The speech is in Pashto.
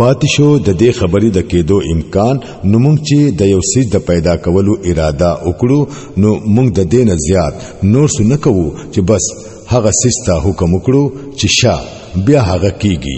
پاتیشو د دې خبرې د کېدو امکان نو مونږ چې د یو سیس د پیدا کولو اراده وکړو نو مونږ د دې نه زیات نور څه نه کوو چې بس هغه سیس ته حکم وکړو چې شا بیا هغه کیږي